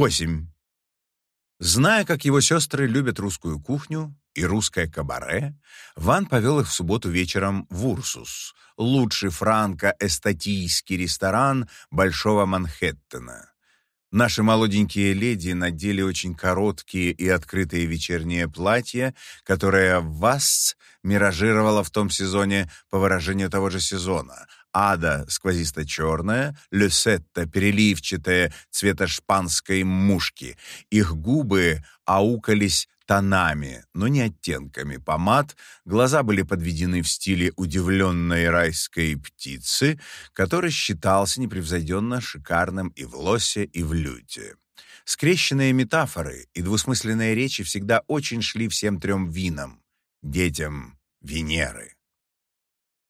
Восемь. Зная, как его сестры любят русскую кухню и русское кабаре, Ван повел их в субботу вечером в Урсус, лучший франко-эстатийский ресторан Большого Манхэттена. Наши молоденькие леди надели очень короткие и открытые вечерние платья, которые Вас миражировала в том сезоне по выражению того же сезона — ада сквозисто-черная, люсетта переливчатая цвета шпанской мушки. Их губы аукались тонами, но не оттенками помад, глаза были подведены в стиле удивленной райской птицы, который считался непревзойденно шикарным и в лосе, и в люте. Скрещенные метафоры и двусмысленные речи всегда очень шли всем трем винам, детям Венеры.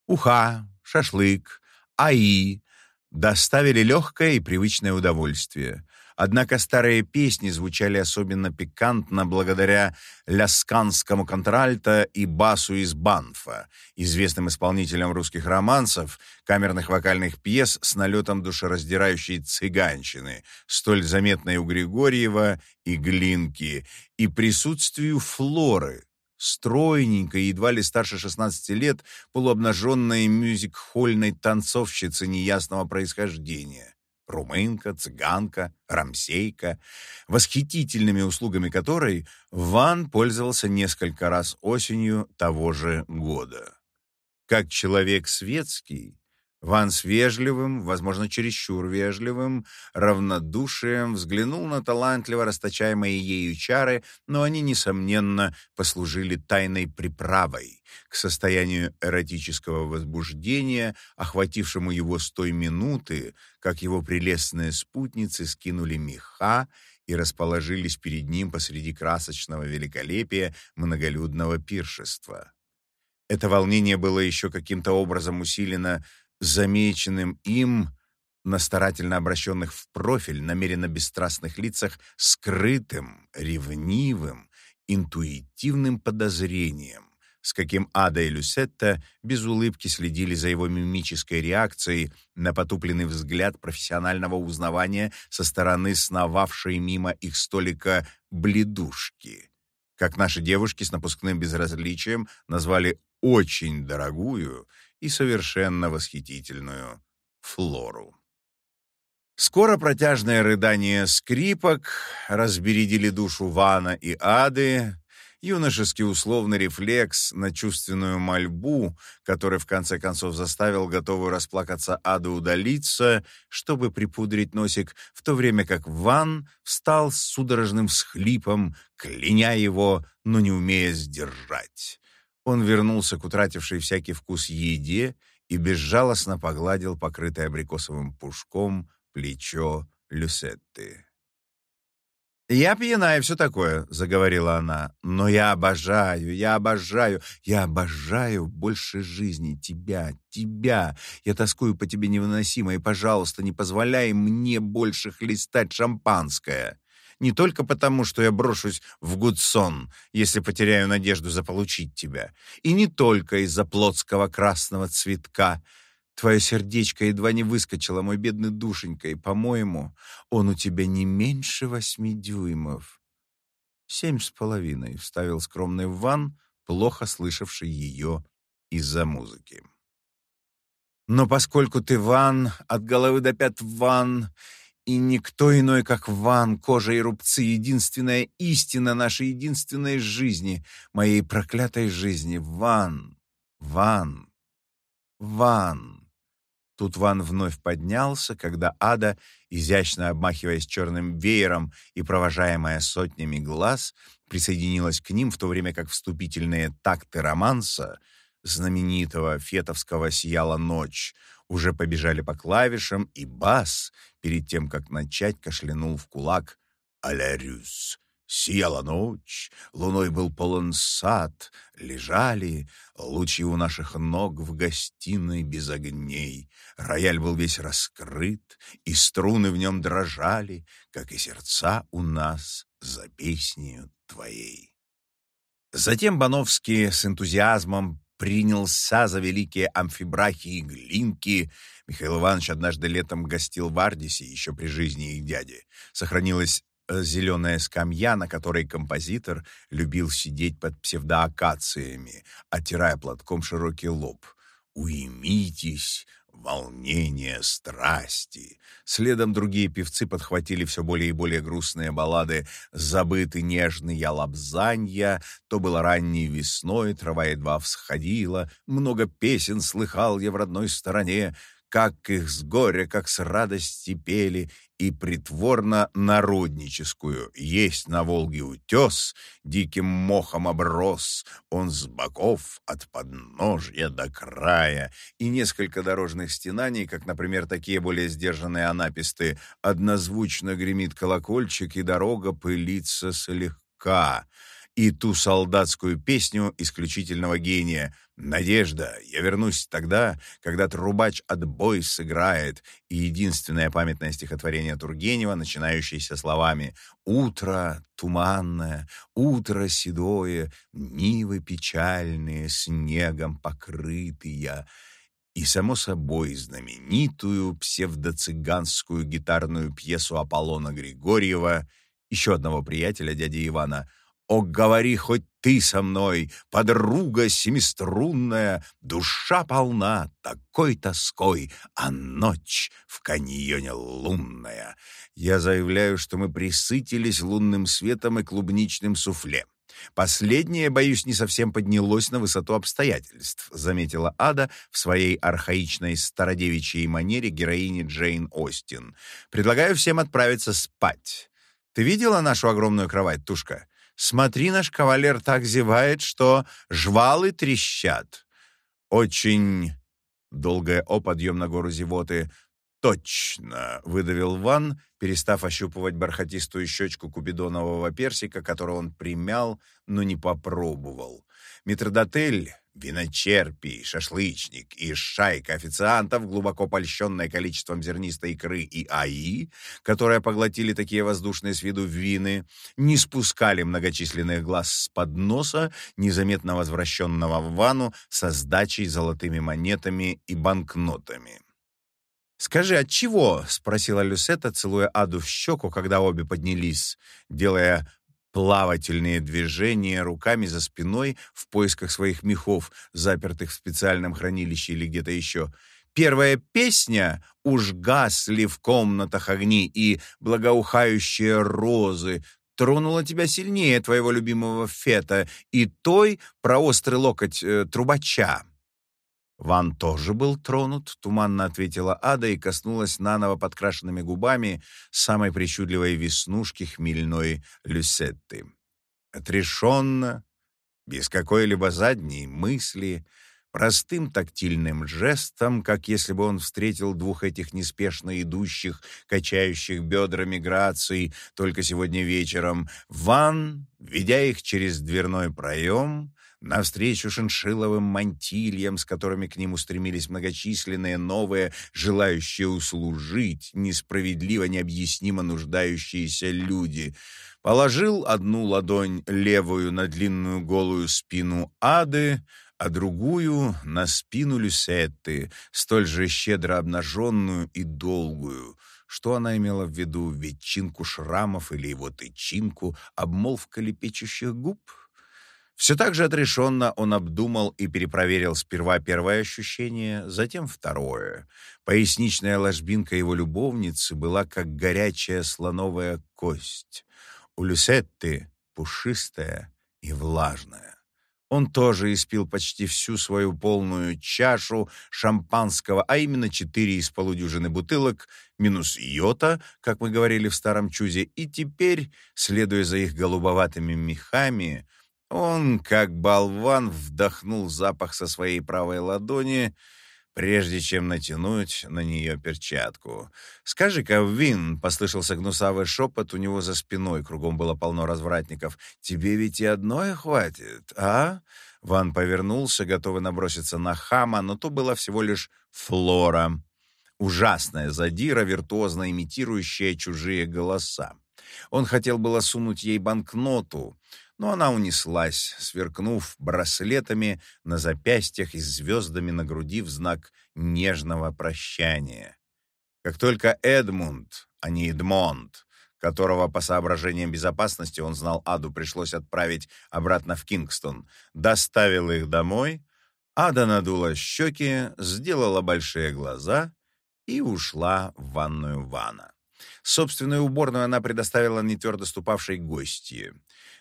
Уха, шашлык, аи доставили легкое и привычное удовольствие. Однако старые песни звучали особенно пикантно благодаря лясканскому контральто и басу из Банфа, известным исполнителям русских романсов, камерных вокальных пьес с налетом душераздирающей цыганщины, столь заметной у Григорьева и Глинки, и присутствию флоры, стройненькой, едва ли старше 16 лет, полуобнаженной мюзик-хольной танцовщицы неясного происхождения. Румынка, цыганка, рамсейка, восхитительными услугами которой Ван пользовался несколько раз осенью того же года. Как человек светский, Ван с вежливым, возможно, чересчур вежливым, равнодушием взглянул на талантливо расточаемые ею чары, но они, несомненно, послужили тайной приправой к состоянию эротического возбуждения, охватившему его с той минуты, как его прелестные спутницы скинули меха и расположились перед ним посреди красочного великолепия многолюдного пиршества. Это волнение было еще каким-то образом усилено замеченным им на старательно обращенных в профиль, намеренно бесстрастных лицах, скрытым, ревнивым, интуитивным подозрением, с каким Ада и Люсетта без улыбки следили за его мимической реакцией на потупленный взгляд профессионального узнавания со стороны сновавшей мимо их столика бледушки, как наши девушки с напускным безразличием назвали очень дорогую и совершенно восхитительную флору. Скоро протяжное рыдание скрипок разбередили душу Вана и Ады, юношеский условный рефлекс на чувственную мольбу, который в конце концов заставил готовую расплакаться Аду удалиться, чтобы припудрить носик, в то время как Ван встал с судорожным всхлипом, кляня его, но не умея сдержать. Он вернулся к утратившей всякий вкус еде и безжалостно погладил покрытое абрикосовым пушком плечо Люсетты. «Я пьяна и все такое», — заговорила она, — «но я обожаю, я обожаю, я обожаю больше жизни тебя, тебя. Я тоскую по тебе невыносимо, и, пожалуйста, не позволяй мне больше хлестать шампанское не только потому, что я брошусь в Гудсон, если потеряю надежду заполучить тебя, и не только из-за плотского красного цветка. Твое сердечко едва не выскочило, мой бедный душенька, и, по-моему, он у тебя не меньше восьми дюймов. Семь с половиной, — вставил скромный Ван, плохо слышавший ее из-за музыки. Но поскольку ты Ван, от головы до пят Ван, и никто иной, как Ван, кожа и рубцы, единственная истина нашей единственной жизни, моей проклятой жизни. Ван, Ван, Ван. Тут Ван вновь поднялся, когда Ада, изящно обмахиваясь черным веером и провожаемая сотнями глаз, присоединилась к ним, в то время как вступительные такты романса, знаменитого фетовского «Сияла ночь», уже побежали по клавишам, и бас, перед тем, как начать, кашлянул в кулак «А-ля Рюс». Сияла ночь, луной был полон сад, лежали лучи у наших ног в гостиной без огней. Рояль был весь раскрыт, и струны в нем дрожали, как и сердца у нас за песнею твоей. Затем Бановский с энтузиазмом принялся за великие амфибрахи и глинки. Михаил Иванович однажды летом гостил в Ардисе, еще при жизни их дяди. Сохранилась э, зеленая скамья, на которой композитор любил сидеть под псевдоакациями, оттирая платком широкий лоб. «Уймитесь, волнение страсти. Следом другие певцы подхватили все более и более грустные баллады «Забыты нежные лапзанья», «То было ранней весной, трава едва всходила», «Много песен слыхал я в родной стороне», как их с горя, как с радости пели, и притворно народническую. Есть на Волге утес, диким мохом оброс, он с боков от подножья до края, и несколько дорожных стенаний, как, например, такие более сдержанные анаписты, однозвучно гремит колокольчик, и дорога пылится слегка и ту солдатскую песню исключительного гения «Надежда, я вернусь тогда, когда трубач отбой сыграет» и единственное памятное стихотворение Тургенева, начинающееся словами «Утро туманное, утро седое, нивы печальные, снегом покрытые». И, само собой, знаменитую псевдоцыганскую гитарную пьесу Аполлона Григорьева, еще одного приятеля дяди Ивана – о, говори хоть ты со мной, подруга семиструнная, душа полна такой тоской, а ночь в каньоне лунная. Я заявляю, что мы присытились лунным светом и клубничным суфле. Последнее, боюсь, не совсем поднялось на высоту обстоятельств, заметила Ада в своей архаичной стародевичьей манере героини Джейн Остин. Предлагаю всем отправиться спать. Ты видела нашу огромную кровать, Тушка? Смотри, наш кавалер так зевает, что жвалы трещат. Очень долгое о подъем на гору зевоты. «Точно!» — выдавил Ван, перестав ощупывать бархатистую щечку купидонового персика, которого он примял, но не попробовал. Митродотель Виночерпий, шашлычник и шайка официантов, глубоко польщенная количеством зернистой икры и аи, которые поглотили такие воздушные с виду вины, не спускали многочисленных глаз с подноса, незаметно возвращенного в ванну со сдачей золотыми монетами и банкнотами. «Скажи, от чего?» — спросила Люсета, целуя Аду в щеку, когда обе поднялись, делая плавательные движения руками за спиной в поисках своих мехов, запертых в специальном хранилище или где-то еще. Первая песня «Уж гасли в комнатах огни» и «Благоухающие розы» тронула тебя сильнее твоего любимого Фета и той про острый локоть э, трубача. Ван тоже был тронут, туманно ответила Ада и коснулась наново подкрашенными губами самой причудливой веснушки хмельной Люсетты. Отрешенно, без какой-либо задней мысли, простым тактильным жестом, как если бы он встретил двух этих неспешно идущих, качающих бедрами граций только сегодня вечером, Ван, ведя их через дверной проем, навстречу шиншиловым мантильям, с которыми к нему стремились многочисленные новые, желающие услужить, несправедливо, необъяснимо нуждающиеся люди. Положил одну ладонь левую на длинную голую спину Ады, а другую — на спину Люсетты, столь же щедро обнаженную и долгую. Что она имела в виду, ветчинку шрамов или его тычинку, обмолвка лепечущих губ? Все так же отрешенно он обдумал и перепроверил сперва первое ощущение, затем второе. Поясничная ложбинка его любовницы была как горячая слоновая кость. У Люсетты пушистая и влажная. Он тоже испил почти всю свою полную чашу шампанского, а именно четыре из полудюжины бутылок, минус йота, как мы говорили в старом чузе, и теперь, следуя за их голубоватыми мехами, он, как болван, вдохнул запах со своей правой ладони, прежде чем натянуть на нее перчатку. «Скажи-ка, Вин!» — послышался гнусавый шепот у него за спиной, кругом было полно развратников. «Тебе ведь и одной хватит, а?» Ван повернулся, готовый наброситься на хама, но то была всего лишь Флора. Ужасная задира, виртуозно имитирующая чужие голоса. Он хотел было сунуть ей банкноту, но она унеслась, сверкнув браслетами на запястьях и звездами на груди в знак нежного прощания. Как только Эдмунд, а не Эдмонд, которого по соображениям безопасности он знал Аду пришлось отправить обратно в Кингстон, доставил их домой. Ада надула щеки, сделала большие глаза и ушла в ванную Вана. Собственную уборную она предоставила нетвердо ступавшей гостье.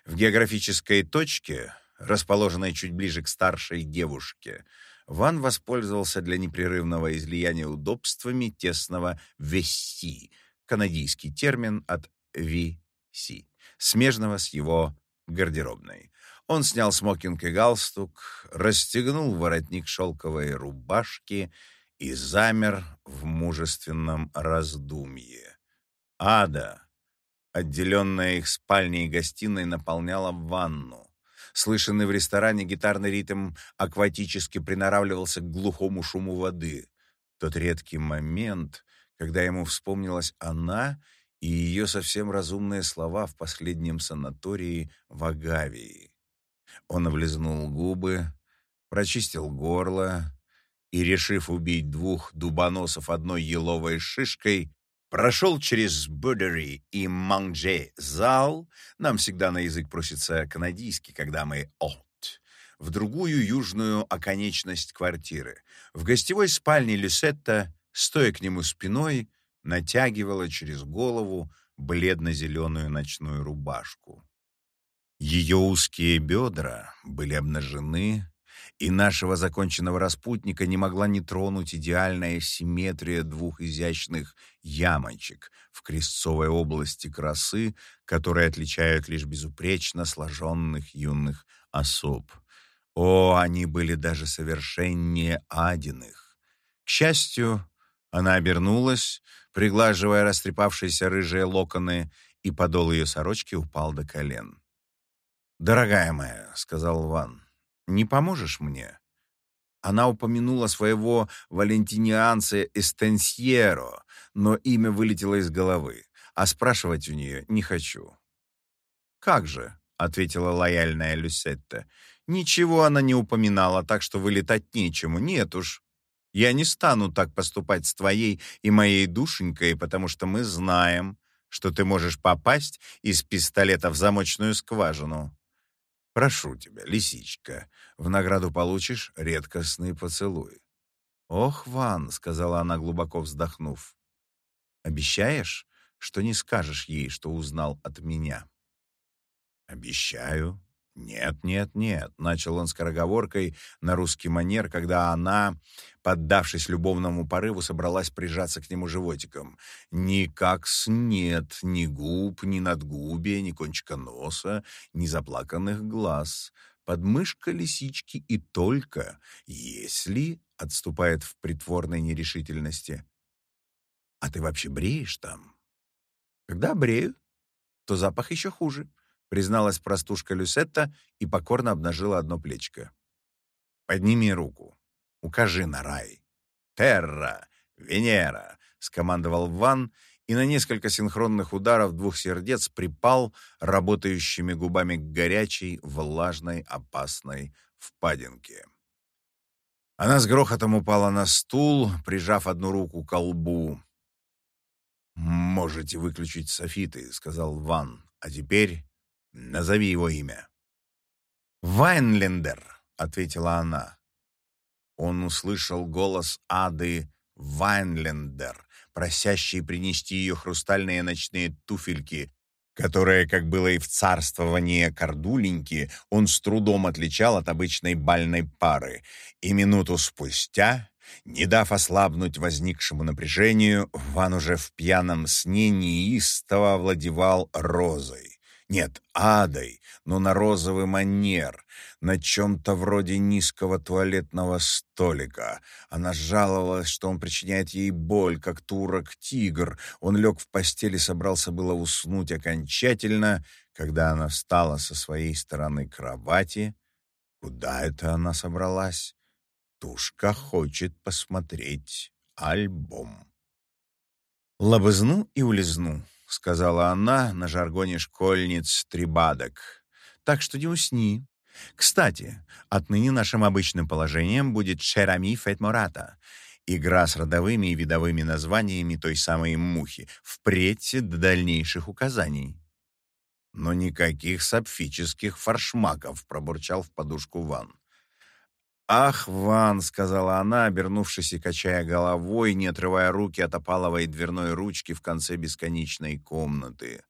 В географической точке, расположенной чуть ближе к старшей девушке, Ван воспользовался для непрерывного излияния удобствами тесного «вести», канадийский термин от «VC», смежного с его гардеробной. Он снял смокинг и галстук, расстегнул воротник шелковой рубашки и замер в мужественном раздумье. Ада, отделенная их спальней и гостиной, наполняла ванну. Слышанный в ресторане гитарный ритм акватически приноравливался к глухому шуму воды. Тот редкий момент, когда ему вспомнилась она и ее совсем разумные слова в последнем санатории в Агавии. Он облизнул губы, прочистил горло и, решив убить двух дубоносов одной еловой шишкой, прошел через Будери и Манже зал, нам всегда на язык просится канадийский, когда мы «от», в другую южную оконечность квартиры. В гостевой спальне Люсетта, стоя к нему спиной, натягивала через голову бледно-зеленую ночную рубашку. Ее узкие бедра были обнажены, и нашего законченного распутника не могла не тронуть идеальная симметрия двух изящных ямочек в крестцовой области красы, которые отличают лишь безупречно сложенных юных особ. О, они были даже совершеннее Адиных. К счастью, она обернулась, приглаживая растрепавшиеся рыжие локоны, и подол ее сорочки упал до колен. «Дорогая моя», — сказал Ван, — «не поможешь мне?» Она упомянула своего валентинианца Эстенсьеро, но имя вылетело из головы, а спрашивать у нее не хочу. «Как же?» — ответила лояльная Люсетта. «Ничего она не упоминала, так что вылетать нечему. Нет уж. Я не стану так поступать с твоей и моей душенькой, потому что мы знаем, что ты можешь попасть из пистолета в замочную скважину. Прошу тебя, лисичка, в награду получишь редкостный поцелуй. Ох, Ван, сказала она, глубоко вздохнув. Обещаешь, что не скажешь ей, что узнал от меня? Обещаю, «Нет, нет, нет», — начал он скороговоркой на русский манер, когда она, поддавшись любовному порыву, собралась прижаться к нему животиком. «Никак с нет, ни губ, ни надгубия, ни кончика носа, ни заплаканных глаз. Подмышка лисички и только, если...» — отступает в притворной нерешительности. «А ты вообще бреешь там?» «Когда брею, то запах еще хуже», призналась простушка Люсетта и покорно обнажила одно плечко. «Подними руку. Укажи на рай. Терра, Венера!» — скомандовал Ван, и на несколько синхронных ударов двух сердец припал работающими губами к горячей, влажной, опасной впадинке. Она с грохотом упала на стул, прижав одну руку к колбу. «Можете выключить софиты», — сказал Ван. «А теперь Назови его имя». «Вайнлендер», — ответила она. Он услышал голос Ады Вайнлендер, просящий принести ее хрустальные ночные туфельки, которые, как было и в царствовании Кордуленьки, он с трудом отличал от обычной бальной пары. И минуту спустя, не дав ослабнуть возникшему напряжению, Ван уже в пьяном сне неистово овладевал розой. Нет, адой, но на розовый манер, на чем-то вроде низкого туалетного столика. Она жаловалась, что он причиняет ей боль, как турок-тигр. Он лег в постели, собрался было уснуть окончательно, когда она встала со своей стороны кровати. Куда это она собралась? Тушка хочет посмотреть альбом. Лобызну и улизну. — сказала она на жаргоне школьниц трибадок. «Так что не усни. Кстати, отныне нашим обычным положением будет «Шерами Фетмората», Игра с родовыми и видовыми названиями той самой мухи, впредь до дальнейших указаний. «Но никаких сапфических форшмаков», — пробурчал в подушку Ван. «Ах, Ван!» — сказала она, обернувшись и качая головой, не отрывая руки от опаловой дверной ручки в конце бесконечной комнаты.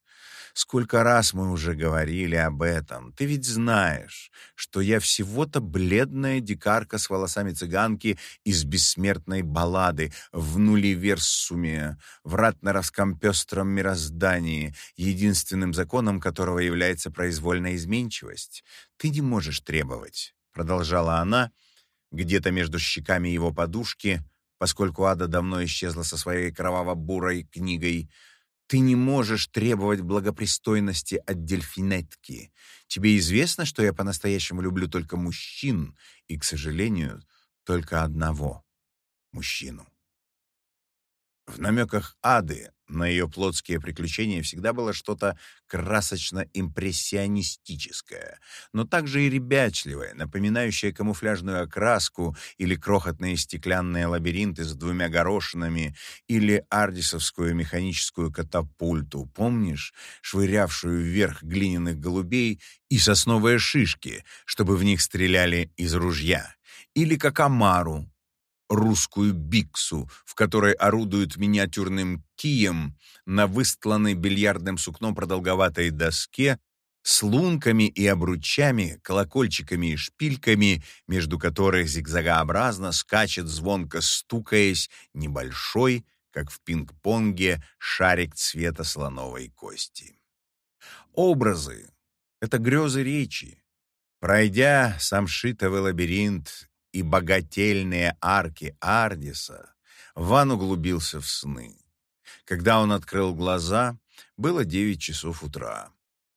Сколько раз мы уже говорили об этом. Ты ведь знаешь, что я всего-то бледная дикарка с волосами цыганки из бессмертной баллады в нуливерсуме, в ратнеровском пестром мироздании, единственным законом которого является произвольная изменчивость. Ты не можешь требовать, продолжала она, где-то между щеками его подушки, поскольку Ада давно исчезла со своей кроваво-бурой книгой, ты не можешь требовать благопристойности от дельфинетки. Тебе известно, что я по-настоящему люблю только мужчин и, к сожалению, только одного мужчину. В намеках Ады на ее плотские приключения всегда было что-то красочно-импрессионистическое, но также и ребячливое, напоминающее камуфляжную окраску или крохотные стеклянные лабиринты с двумя горошинами или ардисовскую механическую катапульту, помнишь, швырявшую вверх глиняных голубей и сосновые шишки, чтобы в них стреляли из ружья, или как омару, русскую биксу, в которой орудуют миниатюрным кием на выстланной бильярдным сукном продолговатой доске с лунками и обручами, колокольчиками и шпильками, между которых зигзагообразно скачет, звонко стукаясь, небольшой, как в пинг-понге, шарик цвета слоновой кости. Образы — это грезы речи. Пройдя самшитовый лабиринт и богательные арки Ардиса, Ван углубился в сны. Когда он открыл глаза, было девять часов утра.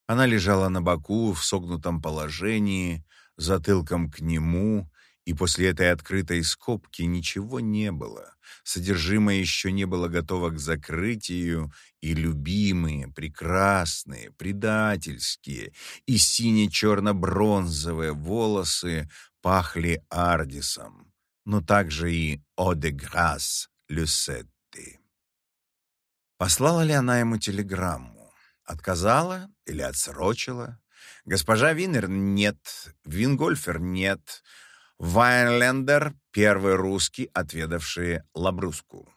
Она лежала на боку в согнутом положении, затылком к нему, и после этой открытой скобки ничего не было. Содержимое еще не было готово к закрытию, и любимые, прекрасные, предательские и сине-черно-бронзовые волосы пахли ардисом, но также и одеграс люсетти. Послала ли она ему телеграмму? Отказала или отсрочила? Госпожа Винер — нет, Вингольфер — нет, Вайнлендер — первый русский, отведавший лабруску.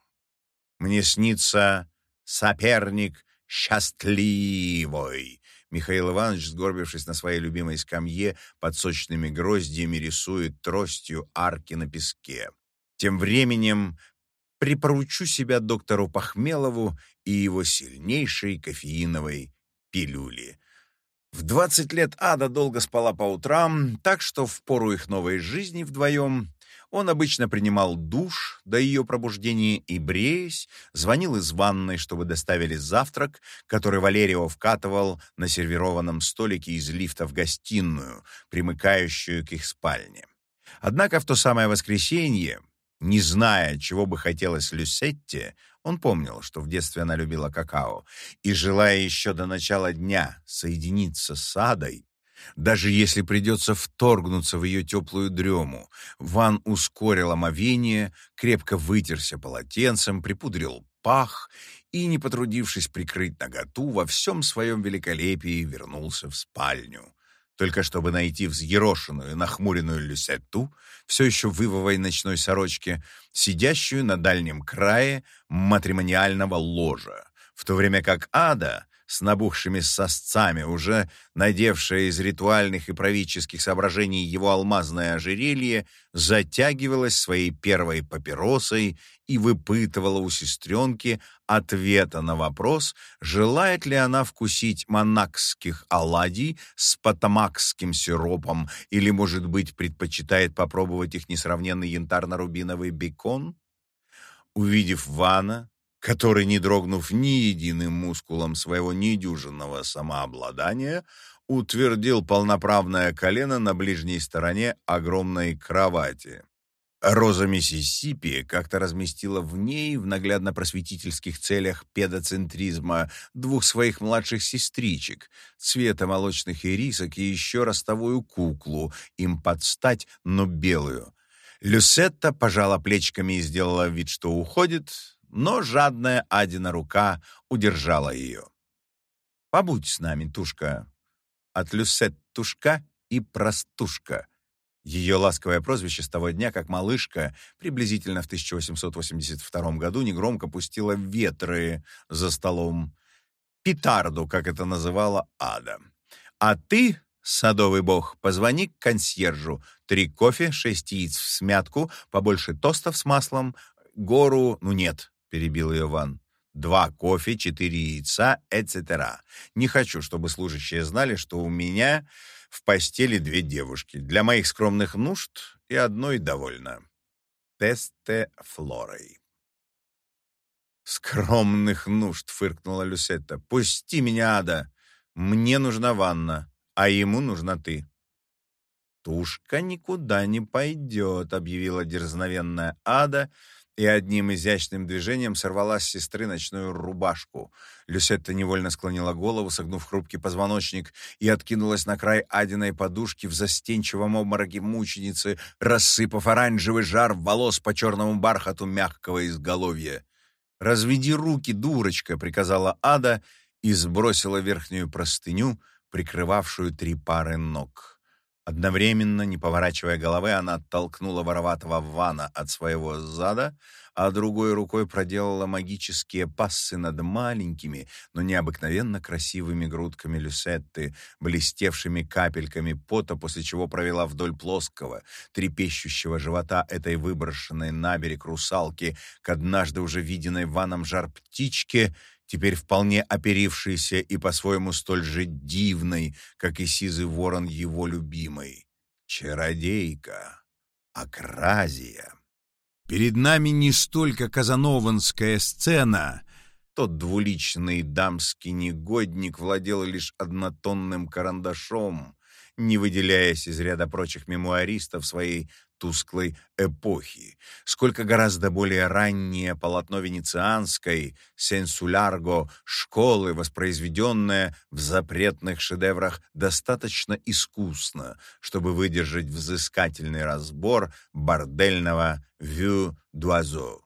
Мне снится соперник счастливой, Михаил Иванович, сгорбившись на своей любимой скамье, под сочными гроздьями рисует тростью арки на песке. Тем временем припоручу себя доктору Пахмелову и его сильнейшей кофеиновой пилюли. В 20 лет Ада долго спала по утрам, так что в пору их новой жизни вдвоем он обычно принимал душ до ее пробуждения и, бреясь, звонил из ванной, чтобы доставили завтрак, который Валерио вкатывал на сервированном столике из лифта в гостиную, примыкающую к их спальне. Однако в то самое воскресенье, не зная, чего бы хотелось Люсетте, он помнил, что в детстве она любила какао, и, желая еще до начала дня соединиться с Адой, даже если придется вторгнуться в ее теплую дрему, Ван ускорил омовение, крепко вытерся полотенцем, припудрил пах и, не потрудившись прикрыть наготу, во всем своем великолепии вернулся в спальню. Только чтобы найти взъерошенную, нахмуренную Люсетту, все еще в ночной сорочке, сидящую на дальнем крае матримониального ложа, в то время как Ада с набухшими сосцами, уже надевшая из ритуальных и правительских соображений его алмазное ожерелье, затягивалась своей первой папиросой и выпытывала у сестренки ответа на вопрос, желает ли она вкусить монакских оладий с потамакским сиропом или, может быть, предпочитает попробовать их несравненный янтарно-рубиновый бекон. Увидев Вана, который, не дрогнув ни единым мускулом своего недюжинного самообладания, утвердил полноправное колено на ближней стороне огромной кровати. Роза Миссисипи как-то разместила в ней в наглядно-просветительских целях педоцентризма двух своих младших сестричек, цвета молочных ирисок и еще ростовую куклу, им подстать, но белую. Люсетта пожала плечиками и сделала вид, что уходит, но жадная Адина рука удержала ее. «Побудь с нами, Тушка». От Люсеттушка и Простушка. Ее ласковое прозвище с того дня, как малышка приблизительно в 1882 году негромко пустила ветры за столом. Петарду, как это называла Ада. «А ты, садовый бог, позвони к консьержу. Три кофе, шесть яиц в смятку, побольше тостов с маслом, гору... Ну нет, перебил ее Ван. Два кофе, четыре яйца, etc. Не хочу, чтобы служащие знали, что у меня в постели две девушки. Для моих скромных нужд и одной довольно. Тесте флорой. «Скромных нужд», — фыркнула Люсетта. «Пусти меня, Ада. Мне нужна ванна, а ему нужна ты». «Тушка никуда не пойдет», — объявила дерзновенная Ада, и одним изящным движением сорвала с сестры ночную рубашку. Люсетта невольно склонила голову, согнув хрупкий позвоночник, и откинулась на край адиной подушки в застенчивом обмороке мученицы, рассыпав оранжевый жар волос по черному бархату мягкого изголовья. «Разведи руки, дурочка!» — приказала ада и сбросила верхнюю простыню, прикрывавшую три пары ног. Одновременно, не поворачивая головы, она оттолкнула вороватого Вана от своего зада, а другой рукой проделала магические пассы над маленькими, но необыкновенно красивыми грудками Люсетты, блестевшими капельками пота, после чего провела вдоль плоского, трепещущего живота этой выброшенной на берег русалки к однажды уже виденной Ваном жар-птичке — теперь вполне оперившийся и по-своему столь же дивной, как и сизый ворон его любимой. Чародейка, Акразия. Перед нами не столько казанованская сцена. Тот двуличный дамский негодник владел лишь однотонным карандашом, не выделяясь из ряда прочих мемуаристов своей тусклой эпохи, сколько гораздо более раннее полотно венецианской «Сенсулярго» школы, воспроизведенное в запретных шедеврах достаточно искусно, чтобы выдержать взыскательный разбор бордельного «Вю дуазо».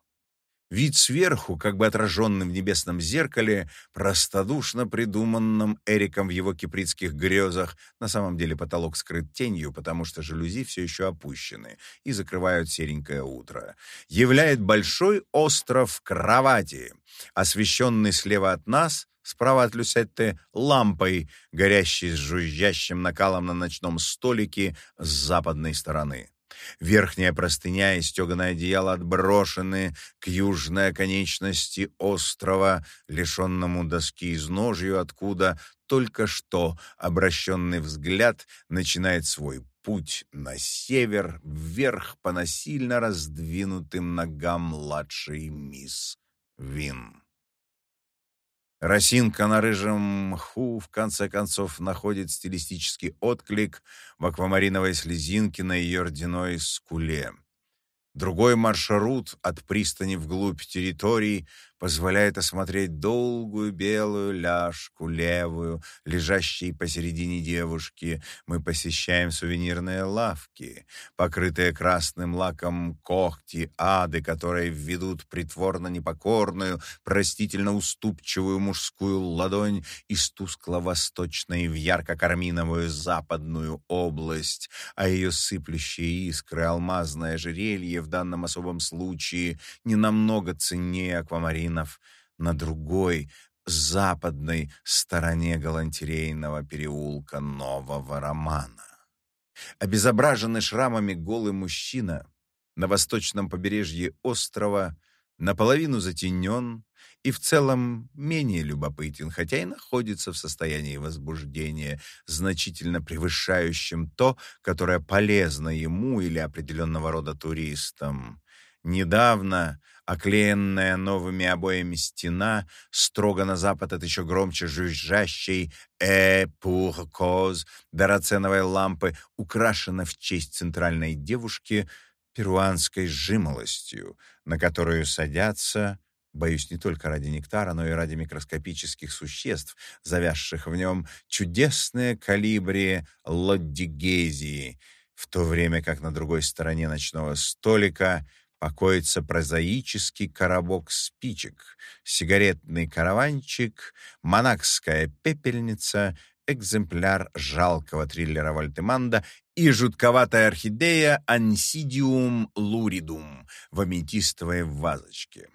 Вид сверху, как бы отраженный в небесном зеркале, простодушно придуманным Эриком в его кипритских грезах, на самом деле потолок скрыт тенью, потому что жалюзи все еще опущены и закрывают серенькое утро, являет большой остров кровати, освещенный слева от нас, справа от Люсетты, лампой, горящей с жужжащим накалом на ночном столике с западной стороны. Верхняя простыня и стеганое одеяло отброшены к южной оконечности острова, лишенному доски изножью, откуда только что обращенный взгляд начинает свой путь на север, вверх по насильно раздвинутым ногам младшей мисс Вин. Росинка на рыжем мху в конце концов находит стилистический отклик в аквамариновой слезинке на ее родяной скуле. Другой маршрут от пристани вглубь территории позволяет осмотреть долгую белую ляжку, левую, лежащей посередине девушки. Мы посещаем сувенирные лавки, покрытые красным лаком когти ады, которые ведут притворно непокорную, простительно уступчивую мужскую ладонь из тускло-восточной в ярко-карминовую западную область, а ее сыплющие искры алмазное ожерелье в данном особом случае не намного ценнее аквамарина магазинов на другой, западной стороне галантерейного переулка нового романа. Обезображенный шрамами голый мужчина на восточном побережье острова наполовину затенен и в целом менее любопытен, хотя и находится в состоянии возбуждения, значительно превышающем то, которое полезно ему или определенного рода туристам. Недавно оклеенная новыми обоями стена, строго на запад от еще громче жужжащей «э пур коз» драценовой лампы, украшена в честь центральной девушки перуанской жимолостью, на которую садятся Боюсь, не только ради нектара, но и ради микроскопических существ, завязших в нем чудесные калибри лоддигезии, в то время как на другой стороне ночного столика покоится прозаический коробок спичек, сигаретный караванчик, монакская пепельница, экземпляр жалкого триллера Вольтеманда и жутковатая орхидея Ансидиум луридум в аметистовой вазочке.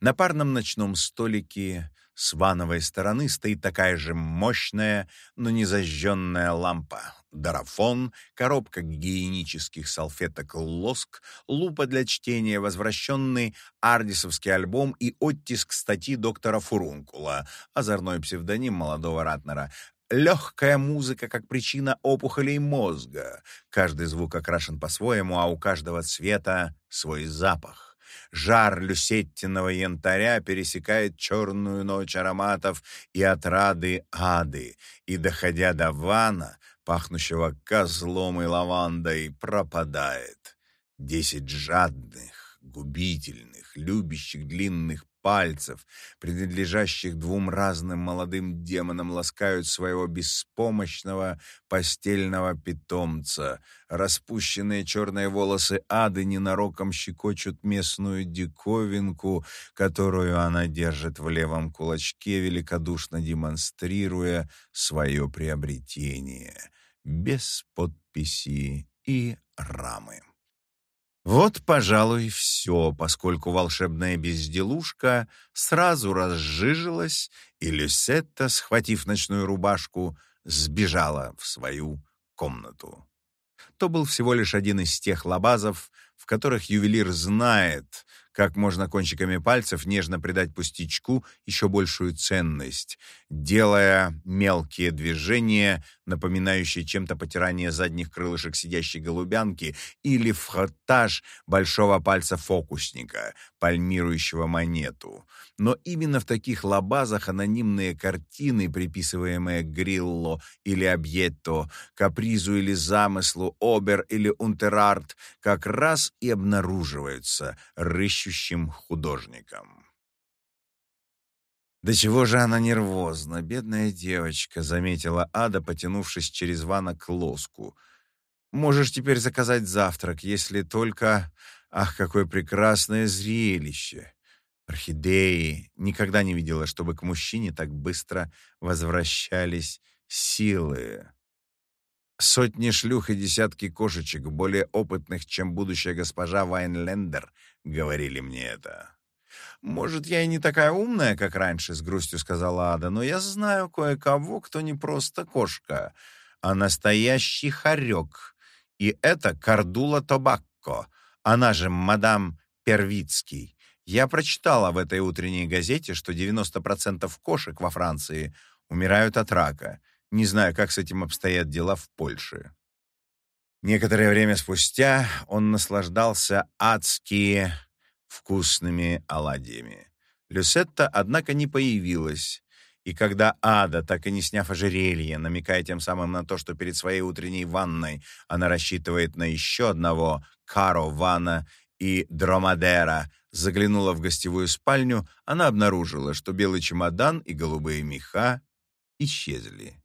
На парном ночном столике с вановой стороны стоит такая же мощная, но не зажженная лампа. Дарафон, коробка гигиенических салфеток «Лоск», лупа для чтения, возвращенный ардисовский альбом и оттиск статьи доктора Фурункула, озорной псевдоним молодого Ратнера, Легкая музыка как причина опухолей мозга. Каждый звук окрашен по-своему, а у каждого цвета свой запах. Жар люсеттиного янтаря пересекает черную ночь ароматов и отрады ады, и, доходя до вана, пахнущего козлом и лавандой, пропадает. Десять жадных, губительных, любящих длинных пальцев, принадлежащих двум разным молодым демонам, ласкают своего беспомощного постельного питомца. Распущенные черные волосы ады ненароком щекочут местную диковинку, которую она держит в левом кулачке, великодушно демонстрируя свое приобретение, без подписи и рамы. Вот, пожалуй, все, поскольку волшебная безделушка сразу разжижилась, и Люсетта, схватив ночную рубашку, сбежала в свою комнату. То был всего лишь один из тех лабазов, в которых ювелир знает, как можно кончиками пальцев нежно придать пустячку еще большую ценность, делая мелкие движения, напоминающие чем-то потирание задних крылышек сидящей голубянки или фротаж большого пальца фокусника, пальмирующего монету. Но именно в таких лабазах анонимные картины, приписываемые Грилло или Обьетто, капризу или замыслу, Обер или Унтерарт, как раз и обнаруживаются, рыщущие ищущим художником. «Да чего же она нервозна, бедная девочка», — заметила Ада, потянувшись через вана к лоску. «Можешь теперь заказать завтрак, если только... Ах, какое прекрасное зрелище!» Орхидеи никогда не видела, чтобы к мужчине так быстро возвращались силы. Сотни шлюх и десятки кошечек, более опытных, чем будущая госпожа Вайнлендер, говорили мне это. «Может, я и не такая умная, как раньше», — с грустью сказала Ада, «но я знаю кое-кого, кто не просто кошка, а настоящий хорек. И это Кардула Тобакко, она же мадам Первицкий. Я прочитала в этой утренней газете, что 90% кошек во Франции умирают от рака, не знаю, как с этим обстоят дела в Польше. Некоторое время спустя он наслаждался адски вкусными оладьями. Люсетта, однако, не появилась, и когда Ада, так и не сняв ожерелье, намекая тем самым на то, что перед своей утренней ванной она рассчитывает на еще одного Каро Вана и Дромадера, заглянула в гостевую спальню, она обнаружила, что белый чемодан и голубые меха исчезли.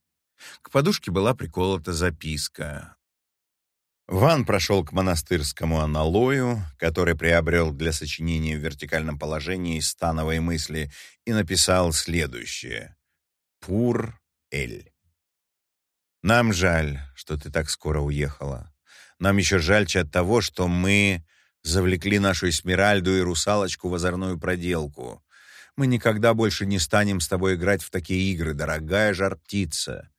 К подушке была приколота записка. Ван прошел к монастырскому аналою, который приобрел для сочинения в вертикальном положении становой мысли, и написал следующее. «Пур-эль». «Нам жаль, что ты так скоро уехала. Нам еще жальче от того, что мы завлекли нашу Эсмеральду и русалочку в озорную проделку. Мы никогда больше не станем с тобой играть в такие игры, дорогая жар-птица.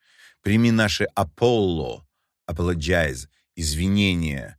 Прими наши Аполло, apologize, извинения.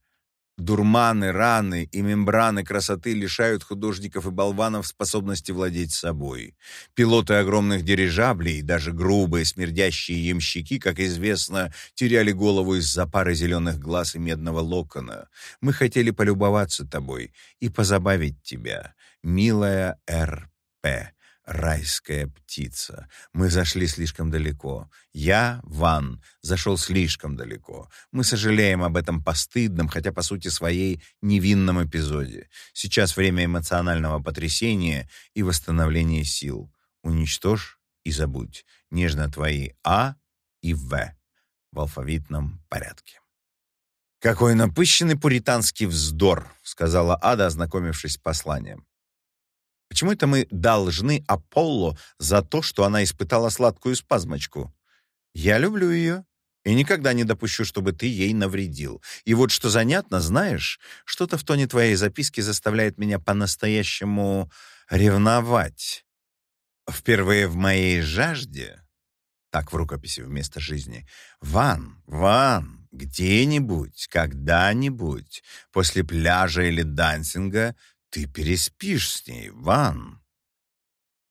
Дурманы, раны и мембраны красоты лишают художников и болванов способности владеть собой. Пилоты огромных дирижаблей, даже грубые смердящие ямщики, как известно, теряли голову из-за пары зеленых глаз и медного локона. Мы хотели полюбоваться тобой и позабавить тебя, милая Р.П райская птица. Мы зашли слишком далеко. Я, Ван, зашел слишком далеко. Мы сожалеем об этом постыдном, хотя по сути своей невинном эпизоде. Сейчас время эмоционального потрясения и восстановления сил. Уничтожь и забудь. Нежно твои А и В в алфавитном порядке. «Какой напыщенный пуританский вздор», — сказала Ада, ознакомившись с посланием. «Почему это мы должны Аполло за то, что она испытала сладкую спазмочку? Я люблю ее и никогда не допущу, чтобы ты ей навредил. И вот что занятно, знаешь, что-то в тоне твоей записки заставляет меня по-настоящему ревновать. Впервые в моей жажде, так в рукописи вместо жизни, Ван, Ван, где-нибудь, когда-нибудь, после пляжа или дансинга, ты переспишь с ней, Ван.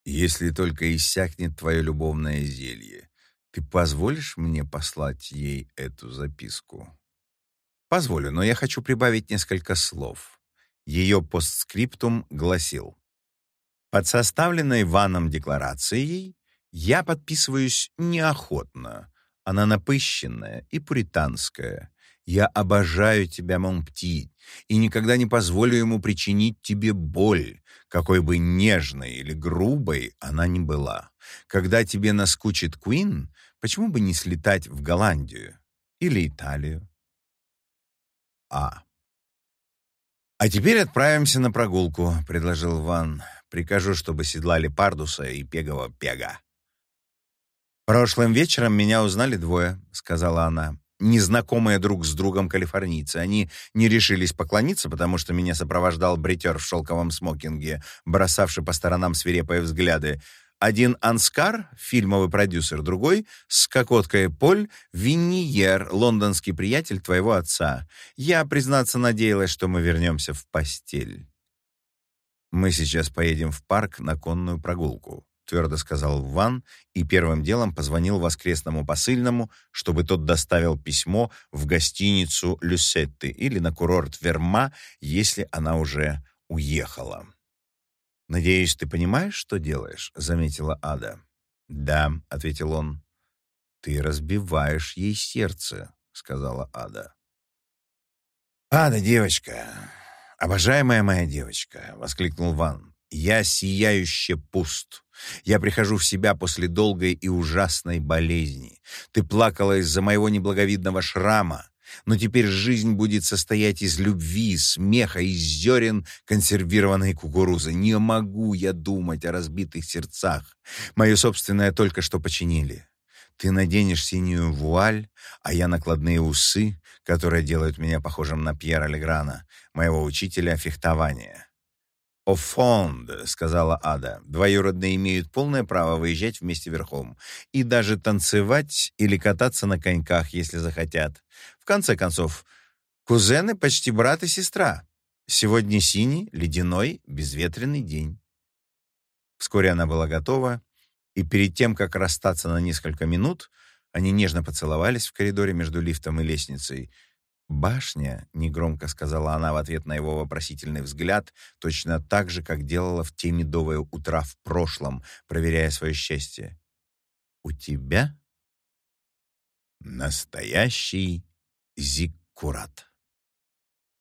Если только иссякнет твое любовное зелье, ты позволишь мне послать ей эту записку? Позволю, но я хочу прибавить несколько слов. Ее постскриптум гласил. Под составленной Ваном декларацией я подписываюсь неохотно. Она напыщенная и пуританская. Я обожаю тебя, Монпти, и никогда не позволю ему причинить тебе боль, какой бы нежной или грубой она ни была. Когда тебе наскучит Куин, почему бы не слетать в Голландию или Италию? А. «А теперь отправимся на прогулку», — предложил Ван. «Прикажу, чтобы седлали Пардуса и Пегова Пега». «Прошлым вечером меня узнали двое», — сказала она. «Незнакомые друг с другом калифорнийцы. Они не решились поклониться, потому что меня сопровождал бритер в шелковом смокинге, бросавший по сторонам свирепые взгляды. Один Анскар, фильмовый продюсер, другой — с кокоткой Поль Винниер, лондонский приятель твоего отца. Я, признаться, надеялась, что мы вернемся в постель. Мы сейчас поедем в парк на конную прогулку твердо сказал Ван и первым делом позвонил воскресному посыльному, чтобы тот доставил письмо в гостиницу Люсетты или на курорт Верма, если она уже уехала. «Надеюсь, ты понимаешь, что делаешь?» — заметила Ада. «Да», — ответил он. «Ты разбиваешь ей сердце», — сказала Ада. «Ада, девочка, обожаемая моя девочка», — воскликнул Ван. «Я сияюще пуст. Я прихожу в себя после долгой и ужасной болезни. Ты плакала из-за моего неблаговидного шрама. Но теперь жизнь будет состоять из любви, смеха, из зерен консервированной кукурузы. Не могу я думать о разбитых сердцах. Мое собственное только что починили. Ты наденешь синюю вуаль, а я накладные усы, которые делают меня похожим на Пьера Леграна, моего учителя фехтования. «Офонд», — сказала Ада, — «двоюродные имеют полное право выезжать вместе верхом и даже танцевать или кататься на коньках, если захотят. В конце концов, кузены почти брат и сестра. Сегодня синий, ледяной, безветренный день». Вскоре она была готова, и перед тем, как расстаться на несколько минут, они нежно поцеловались в коридоре между лифтом и лестницей — «Башня», — негромко сказала она в ответ на его вопросительный взгляд, точно так же, как делала в те медовые утра в прошлом, проверяя свое счастье. «У тебя настоящий зиккурат».